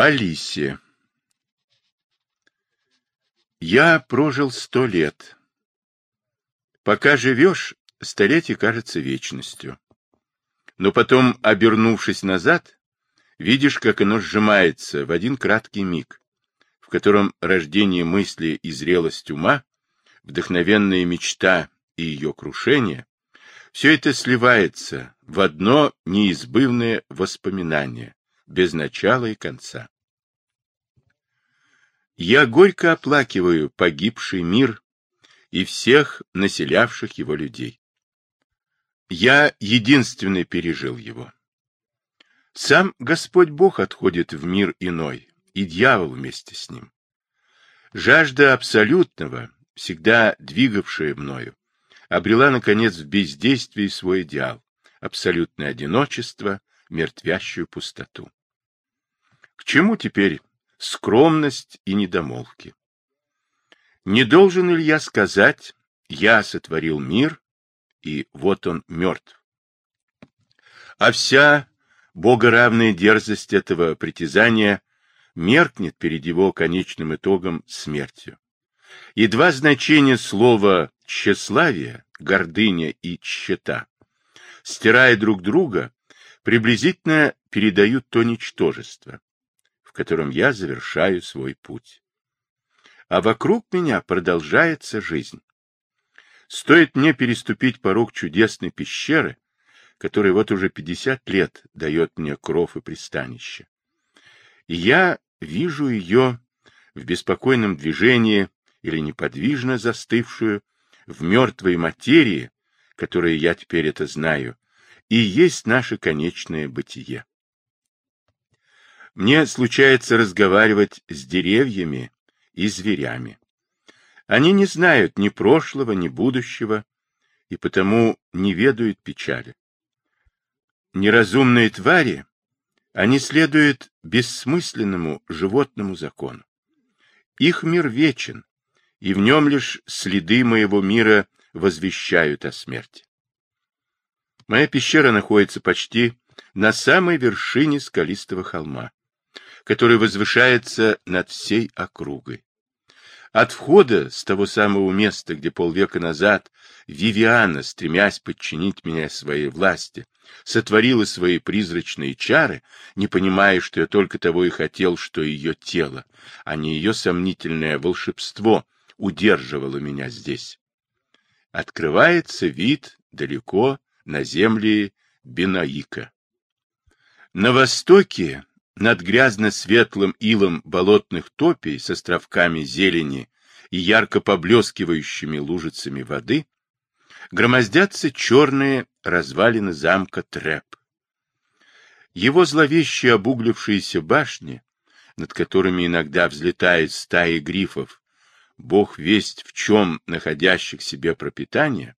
Алисе Я прожил сто лет. Пока живешь, столетие кажется вечностью. Но потом, обернувшись назад, видишь, как оно сжимается в один краткий миг, в котором рождение мысли и зрелость ума, вдохновенная мечта и ее крушение, все это сливается в одно неизбывное воспоминание, без начала и конца. Я горько оплакиваю погибший мир и всех населявших его людей. Я единственный пережил его. Сам Господь Бог отходит в мир иной, и дьявол вместе с ним. Жажда абсолютного, всегда двигавшая мною, обрела, наконец, в бездействии свой идеал, абсолютное одиночество, мертвящую пустоту. К чему теперь скромность и недомолвки? Не должен ли я сказать, я сотворил мир, и вот он мертв? А вся богоравная дерзость этого притязания меркнет перед его конечным итогом смертью. И два значения слова «тщеславие», «гордыня» и «тщета», стирая друг друга, приблизительно передают то ничтожество, в котором я завершаю свой путь. А вокруг меня продолжается жизнь. Стоит мне переступить порог чудесной пещеры, который вот уже 50 лет дает мне кров и пристанище. И я вижу ее в беспокойном движении или неподвижно застывшую в мертвой материи, которой я теперь это знаю, и есть наше конечное бытие. Мне случается разговаривать с деревьями и зверями. Они не знают ни прошлого, ни будущего, и потому не ведают печали неразумные твари, они следуют бессмысленному животному закону. Их мир вечен, и в нем лишь следы моего мира возвещают о смерти. Моя пещера находится почти на самой вершине скалистого холма, который возвышается над всей округой. От входа с того самого места, где полвека назад Вивиана, стремясь подчинить меня своей власти, сотворила свои призрачные чары, не понимая, что я только того и хотел, что ее тело, а не ее сомнительное волшебство удерживало меня здесь. Открывается вид далеко на земле Бинаика. На востоке над грязно-светлым илом болотных топей с островками зелени и ярко поблескивающими лужицами воды громоздятся черные развалины замка Трэп. Его зловещие обуглившиеся башни, над которыми иногда взлетает стаи грифов, бог весть в чем находящих себе пропитание,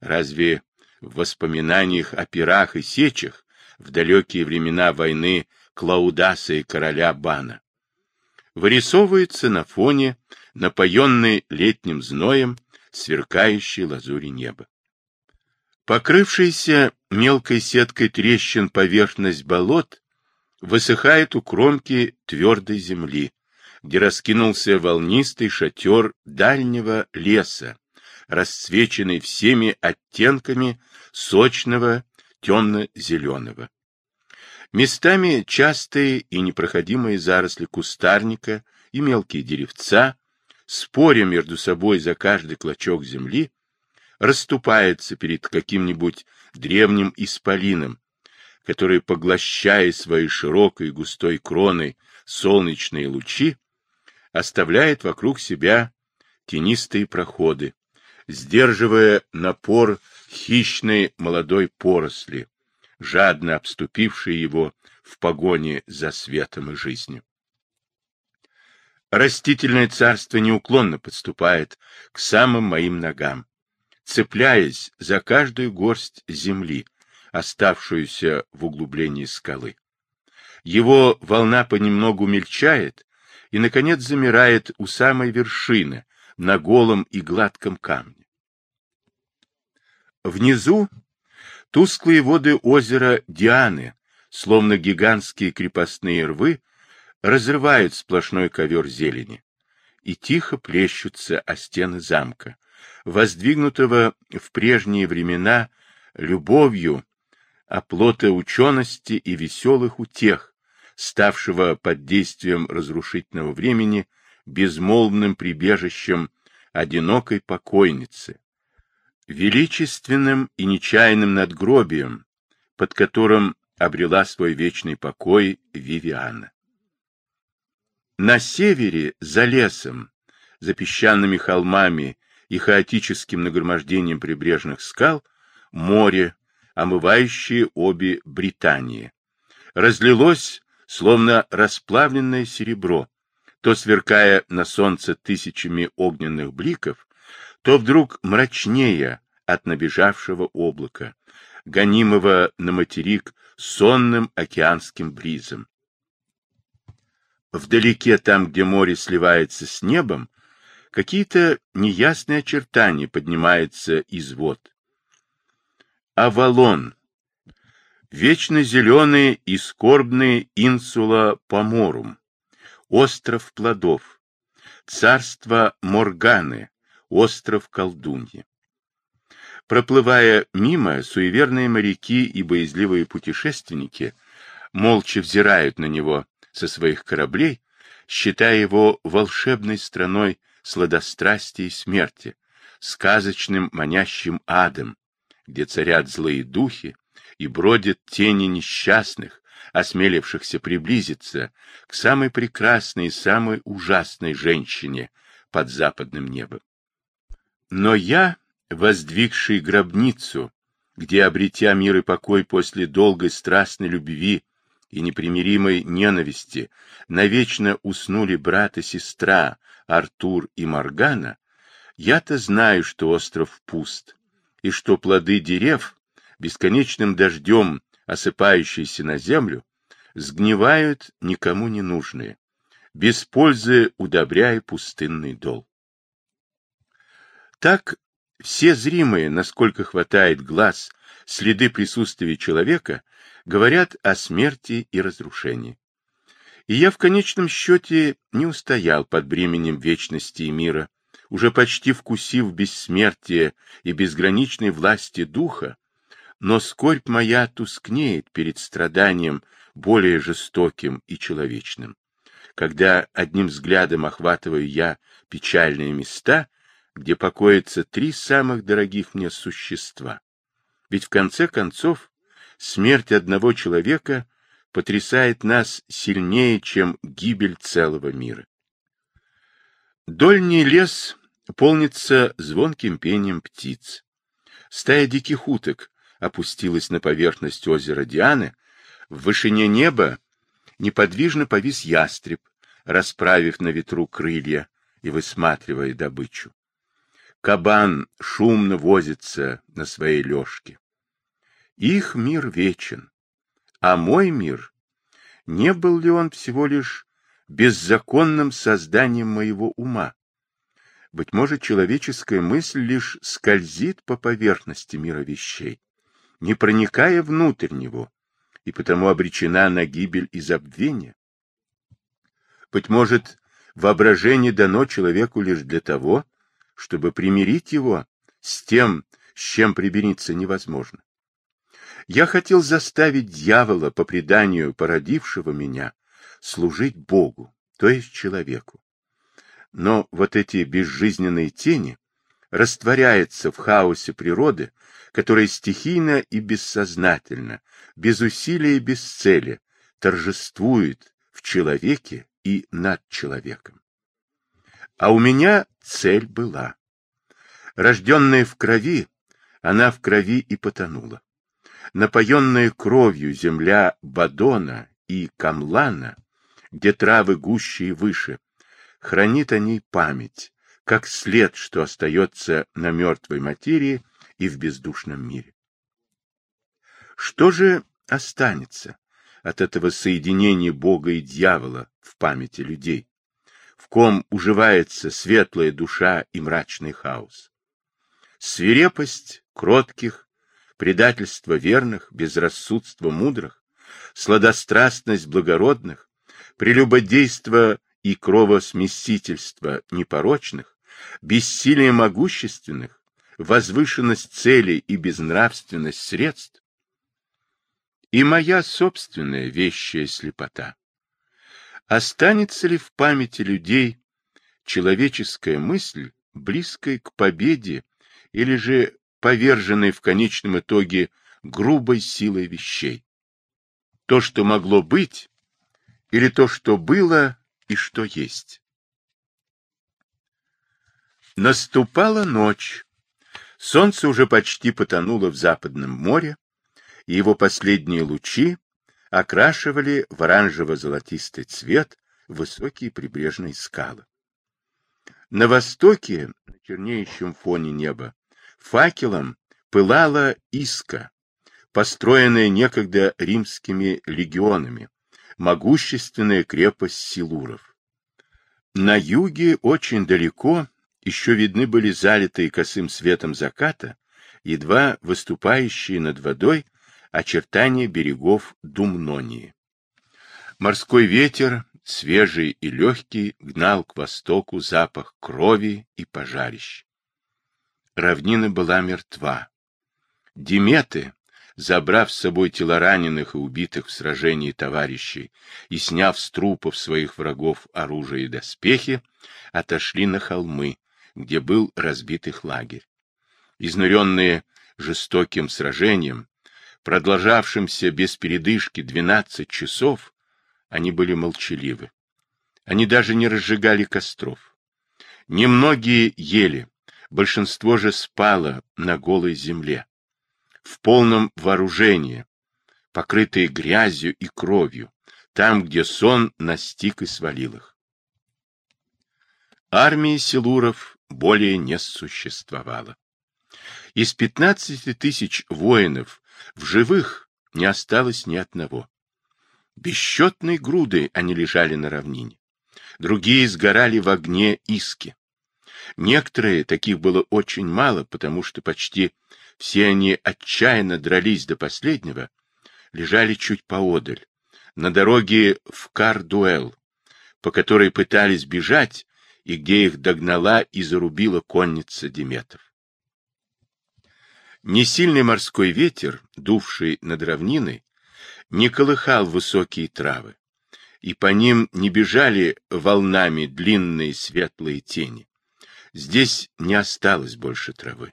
разве в воспоминаниях о пирах и сечах в далекие времена войны Клаудаса и короля Бана. Вырисовывается на фоне напоенной летним зноем сверкающей лазури неба. Покрывшаяся мелкой сеткой трещин поверхность болот высыхает у кромки твердой земли, где раскинулся волнистый шатер дальнего леса, расцвеченный всеми оттенками сочного темно-зеленого. Местами частые и непроходимые заросли кустарника и мелкие деревца, споря между собой за каждый клочок земли, расступаются перед каким-нибудь древним исполином, который, поглощая своей широкой и густой кроной солнечные лучи, оставляет вокруг себя тенистые проходы, сдерживая напор хищной молодой поросли, жадно обступивший его в погоне за светом и жизнью. Растительное царство неуклонно подступает к самым моим ногам, цепляясь за каждую горсть земли, оставшуюся в углублении скалы. Его волна понемногу мельчает и, наконец, замирает у самой вершины, на голом и гладком камне. Внизу Тусклые воды озера Дианы, словно гигантские крепостные рвы, разрывают сплошной ковер зелени и тихо плещутся о стены замка, воздвигнутого в прежние времена любовью, оплота учености и веселых утех, ставшего под действием разрушительного времени безмолвным прибежищем одинокой покойницы, величественным и нечаянным надгробием, под которым обрела свой вечный покой Вивиана. На севере, за лесом, за песчаными холмами и хаотическим нагромождением прибрежных скал, море, омывающее обе Британии, разлилось, словно расплавленное серебро, то сверкая на солнце тысячами огненных бликов, то вдруг мрачнее от набежавшего облака, гонимого на материк сонным океанским бризом, Вдалеке, там, где море сливается с небом, какие-то неясные очертания поднимаются из вод. Авалон. Вечно зеленый и скорбный инсула Поморум. Остров плодов. Царство Морганы. Остров колдуньи. Проплывая мимо, суеверные моряки и боязливые путешественники молча взирают на него, со своих кораблей, считая его волшебной страной сладострастия и смерти, сказочным манящим адом, где царят злые духи и бродят тени несчастных, осмелившихся приблизиться к самой прекрасной и самой ужасной женщине под западным небом. Но я, воздвигший гробницу, где, обретя мир и покой после долгой страстной любви, и непримиримой ненависти навечно уснули брат и сестра Артур и Моргана, я-то знаю, что остров пуст, и что плоды дерев, бесконечным дождем осыпающиеся на землю, сгнивают никому не нужные, без пользы удобряя пустынный дол. Так все зримые, насколько хватает глаз, следы присутствия человека говорят о смерти и разрушении. И я в конечном счете не устоял под бременем вечности и мира, уже почти вкусив бессмертие и безграничной власти духа, но скорбь моя тускнеет перед страданием более жестоким и человечным, когда одним взглядом охватываю я печальные места, где покоятся три самых дорогих мне существа. Ведь в конце концов смерть одного человека потрясает нас сильнее, чем гибель целого мира. Дольний лес полнится звонким пением птиц. Стая диких уток опустилась на поверхность озера Дианы. В вышине неба неподвижно повис ястреб, расправив на ветру крылья и высматривая добычу. Кабан шумно возится на своей лёжке. Их мир вечен, а мой мир, не был ли он всего лишь беззаконным созданием моего ума? Быть может, человеческая мысль лишь скользит по поверхности мира вещей, не проникая внутрь него, и потому обречена на гибель и забвение. Быть может, воображение дано человеку лишь для того, чтобы примирить его с тем, с чем примириться невозможно. Я хотел заставить дьявола, по преданию породившего меня, служить Богу, то есть человеку. Но вот эти безжизненные тени растворяются в хаосе природы, которая стихийно и бессознательно, без усилия и без цели, торжествует в человеке и над человеком. А у меня цель была. Рожденная в крови, она в крови и потонула напоенная кровью земля Бадона и Камлана, где травы гуще и выше, хранит о ней память, как след, что остается на мертвой материи и в бездушном мире. Что же останется от этого соединения Бога и дьявола в памяти людей, в ком уживается светлая душа и мрачный хаос? Свирепость кротких, предательство верных, безрассудство мудрых, сладострастность благородных, прелюбодейство и кровосмесительство непорочных, бессилие могущественных, возвышенность целей и безнравственность средств, и моя собственная вещая слепота. Останется ли в памяти людей человеческая мысль, близкая к победе, или же поверженной в конечном итоге грубой силой вещей? То, что могло быть, или то, что было и что есть? Наступала ночь. Солнце уже почти потонуло в западном море, и его последние лучи окрашивали в оранжево-золотистый цвет высокие прибрежные скалы. На востоке, на чернеющем фоне неба, факелом пылала Иска, построенная некогда римскими легионами, могущественная крепость Силуров. На юге очень далеко еще видны были залитые косым светом заката, едва выступающие над водой очертания берегов Думнонии. Морской ветер, свежий и легкий, гнал к востоку запах крови и пожарищ. Равнина была мертва. Диметы, забрав с собой тела раненых и убитых в сражении товарищей и сняв с трупов своих врагов оружие и доспехи, отошли на холмы, где был разбит их лагерь. Изнуренные жестоким сражением, продолжавшимся без передышки двенадцать часов, они были молчаливы. Они даже не разжигали костров. Немногие ели, большинство же спало на голой земле, в полном вооружении, покрытые грязью и кровью, там, где сон настиг и свалил их. Армии силуров более не существовало. Из пятнадцати тысяч воинов в живых не осталось ни одного. Бесчетной груды они лежали на равнине. Другие сгорали в огне иски. Некоторые, таких было очень мало, потому что почти все они отчаянно дрались до последнего, лежали чуть поодаль, на дороге в Кардуэл, по которой пытались бежать, и где их догнала и зарубила конница Диметов. Несильный морской ветер, дувший над равниной, не колыхал высокие травы, и по ним не бежали волнами длинные светлые тени. Здесь не осталось больше травы.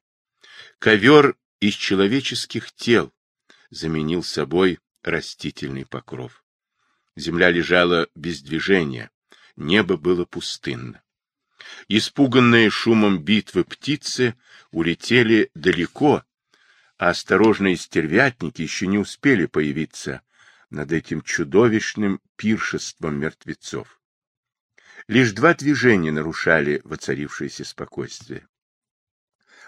Ковер из человеческих тел заменил собой растительный покров. Земля лежала без движения, небо было пустынно. Испуганные шумом битвы птицы улетели далеко, а осторожные стервятники еще не успели появиться над этим чудовищным пиршеством мертвецов. Лишь два движения нарушали воцарившееся спокойствие.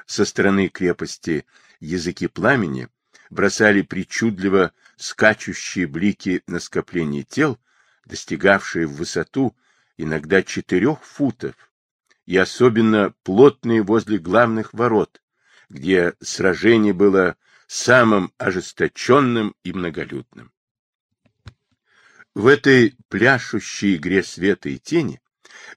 Со стороны крепости языки пламени бросали причудливо скачущие блики на скопление тел, достигавшие в высоту иногда четырех футов, и особенно плотные возле главных ворот, где сражение было самым ожесточенным и многолюдным. В этой пляшущей игре света и тени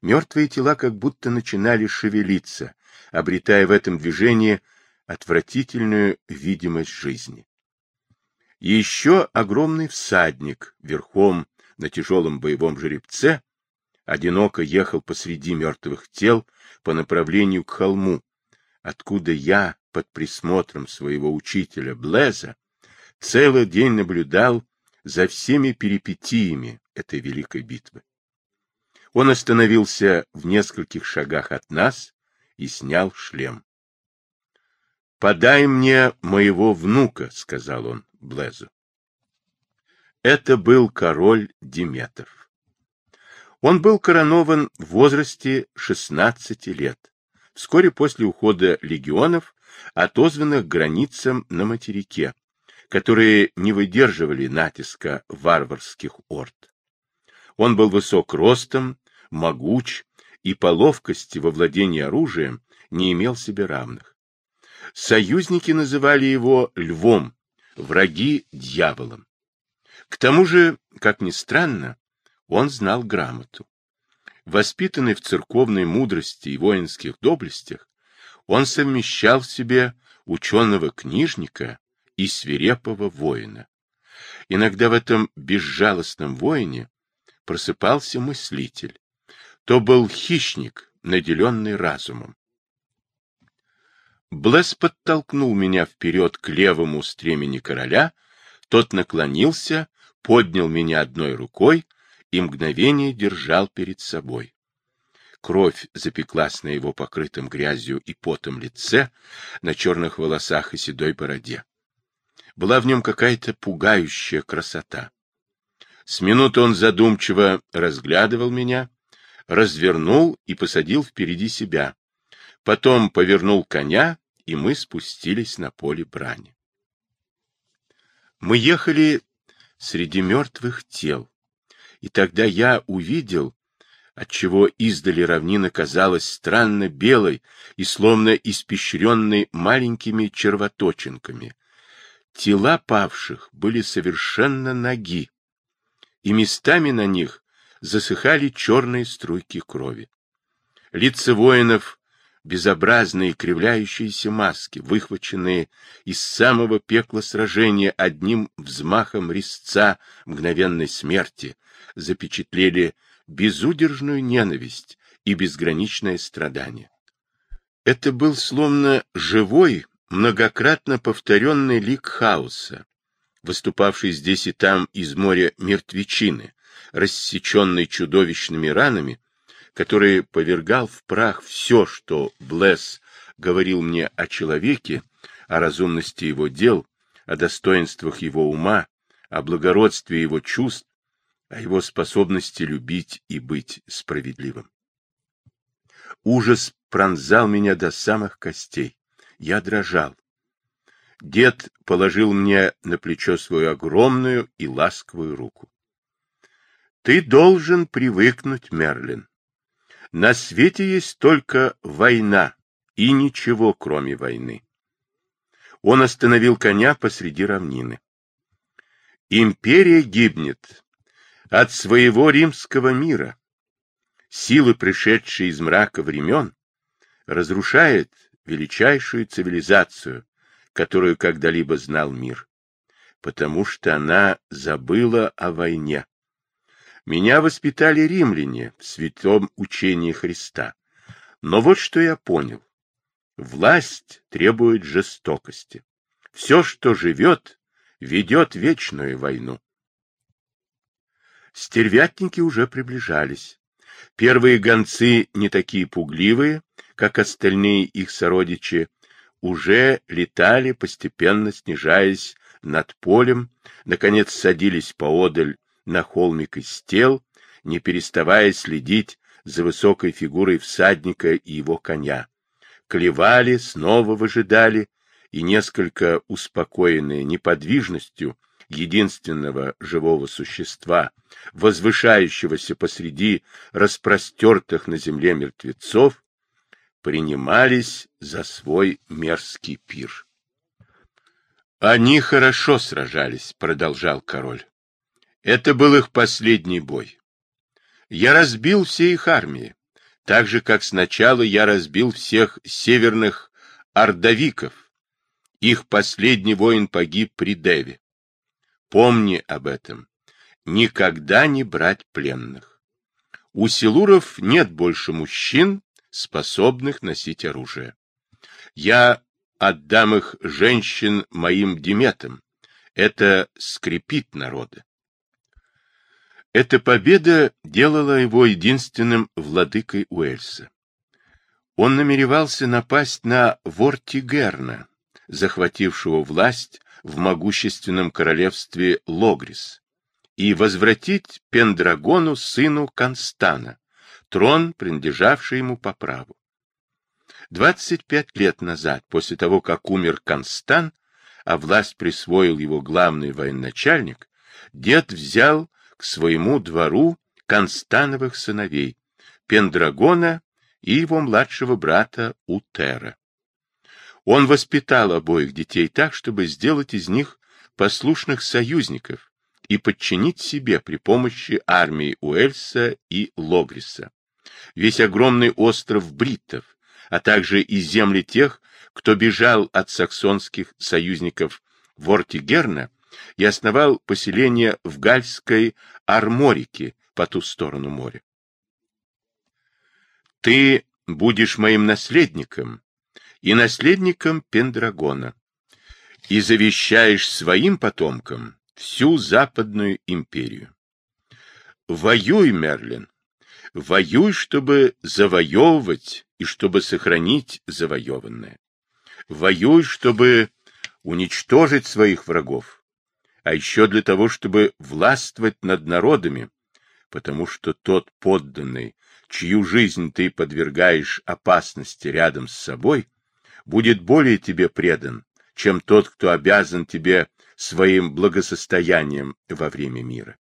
мертвые тела как будто начинали шевелиться, обретая в этом движении отвратительную видимость жизни. еще огромный всадник верхом на тяжелом боевом жеребце одиноко ехал посреди мертвых тел по направлению к холму, откуда я, под присмотром своего учителя Блеза, целый день наблюдал за всеми перипетиями этой великой битвы. Он остановился в нескольких шагах от нас и снял шлем. «Подай мне моего внука», — сказал он Блезу. Это был король Диметр. Он был коронован в возрасте 16 лет, вскоре после ухода легионов отозванных границам на материке, которые не выдерживали натиска варварских орд. Он был высок ростом, могуч и по ловкости во владении оружием не имел себе равных. Союзники называли его львом, враги — дьяволом. К тому же, как ни странно, он знал грамоту. Воспитанный в церковной мудрости и воинских доблестях, он совмещал в себе ученого-книжника и свирепого воина. Иногда в этом безжалостном воине просыпался мыслитель. То был хищник, наделенный разумом. Блесс подтолкнул меня вперед к левому стремени короля, тот наклонился, поднял меня одной рукой и мгновение держал перед собой. Кровь запеклась на его покрытом грязью и потом лице, на черных волосах и седой бороде. Была в нем какая-то пугающая красота. С минуты он задумчиво разглядывал меня, развернул и посадил впереди себя. Потом повернул коня, и мы спустились на поле брани. Мы ехали среди мертвых тел, и тогда я увидел, отчего издали равнина казалась странно белой и словно испещренной маленькими червоточинками. Тела павших были совершенно ноги, и местами на них засыхали черные струйки крови. Лица воинов — безобразные кривляющиеся маски, выхваченные из самого пекла сражения одним взмахом резца мгновенной смерти, запечатлели безудержную ненависть и безграничное страдание. Это был словно живой, многократно повторенный лик хаоса, выступавший здесь и там из моря мертвечины, рассеченный чудовищными ранами, который повергал в прах все, что Блесс говорил мне о человеке, о разумности его дел, о достоинствах его ума, о благородстве его чувств, о его способности любить и быть справедливым. Ужас пронзал меня до самых костей. Я дрожал. Дед положил мне на плечо свою огромную и ласковую руку. — Ты должен привыкнуть, Мерлин. На свете есть только война и ничего, кроме войны. Он остановил коня посреди равнины. Империя гибнет от своего римского мира. Силы, пришедшие из мрака времен, разрушает величайшую цивилизацию, которую когда-либо знал мир, потому что она забыла о войне. Меня воспитали римляне в святом учении Христа. Но вот что я понял. Власть требует жестокости. Все, что живет, ведет вечную войну. Стервятники уже приближались. Первые гонцы, не такие пугливые, как остальные их сородичи, уже летали, постепенно снижаясь над полем, наконец садились поодаль на холмик из тел, не переставая следить за высокой фигурой всадника и его коня. Клевали, снова выжидали, и несколько успокоенные неподвижностью единственного живого существа, возвышающегося посреди распростертых на земле мертвецов, принимались за свой мерзкий пир. «Они хорошо сражались», — продолжал король. «Это был их последний бой. Я разбил все их армии, так же, как сначала я разбил всех северных ордовиков. Их последний воин погиб при Деве. Помни об этом. Никогда не брать пленных. У силуров нет больше мужчин, способных носить оружие. Я отдам их женщин моим деметам. Это скрепит народы. Эта победа делала его единственным владыкой Уэльса. Он намеревался напасть на Вортигерна, захватившего власть в могущественном королевстве Логрис, и возвратить Пендрагону сыну Констана, трон, принадлежавший ему по праву. 25 лет назад, после того, как умер Констан, а власть присвоил его главный военачальник, дед взял к своему двору Констановых сыновей, Пендрагона и его младшего брата Утера. Он воспитал обоих детей так, чтобы сделать из них послушных союзников и подчинить себе при помощи армии Уэльса и Логриса. Весь огромный остров Бриттов, а также и земли тех, кто бежал от саксонских союзников Вортигерна и основал поселение в Гальской Арморике по ту сторону моря. Ты будешь моим наследником и наследником Пендрагона, и завещаешь своим потомкам всю Западную империю. Воюй, Мерлин, воюй, чтобы завоевывать и чтобы сохранить завоеванное. Воюй, чтобы уничтожить своих врагов, а еще для того, чтобы властвовать над народами, потому что тот подданный, чью жизнь ты подвергаешь опасности рядом с собой, будет более тебе предан, чем тот, кто обязан тебе своим благосостоянием во время мира.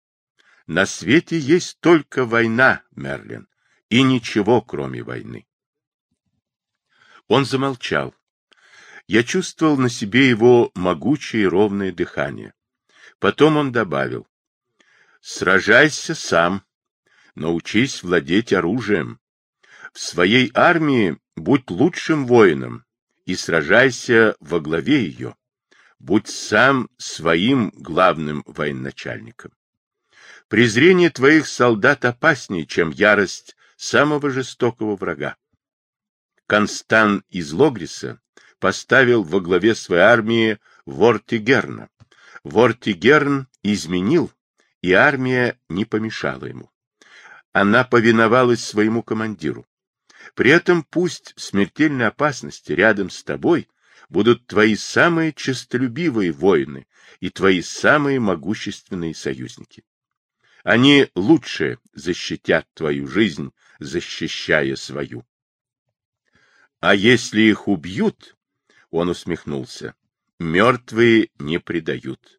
На свете есть только война, Мерлин, и ничего, кроме войны. Он замолчал. Я чувствовал на себе его могучее и ровное дыхание. Потом он добавил. Сражайся сам, научись владеть оружием. В своей армии будь лучшим воином и сражайся во главе ее. Будь сам своим главным военачальником. Презрение твоих солдат опаснее, чем ярость самого жестокого врага. Констан из Логриса поставил во главе своей армии Вортигерна. Вортигерн изменил, и армия не помешала ему. Она повиновалась своему командиру. При этом пусть смертельной опасности рядом с тобой будут твои самые честолюбивые воины и твои самые могущественные союзники. Они лучше защитят твою жизнь, защищая свою. А если их убьют, он усмехнулся, мертвые не предают.